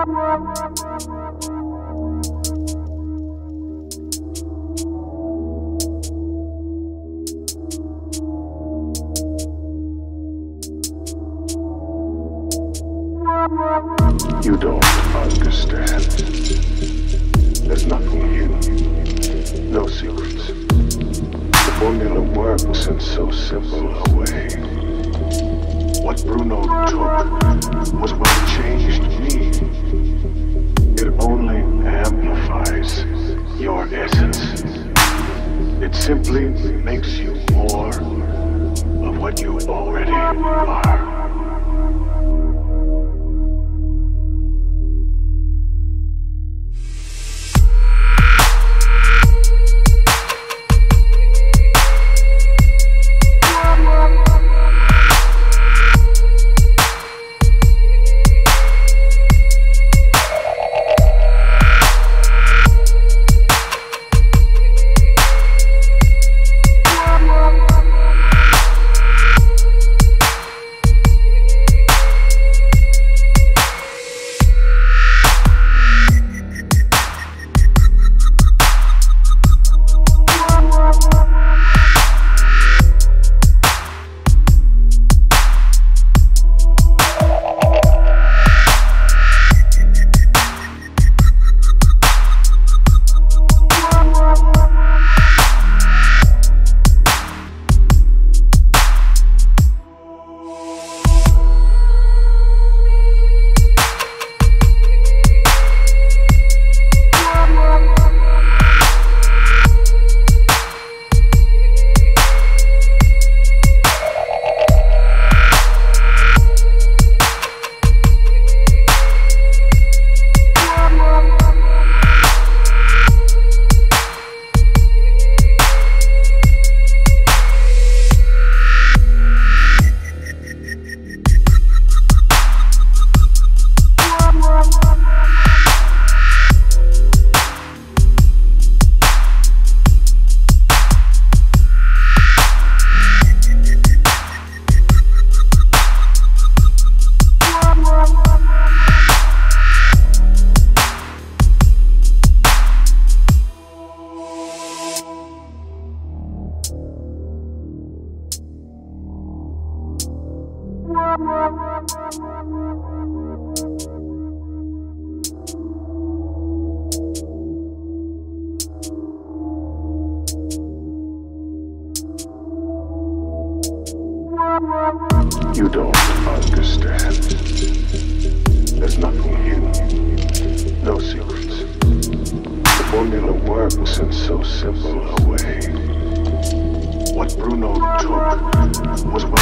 You don't understand. There's nothing hidden, no secrets. The formula works in so simple a way. What Bruno took was what simply makes you more of what you already are. You don't understand. There's nothing hidden, no secrets. The formula works in so simple a way. What Bruno took was what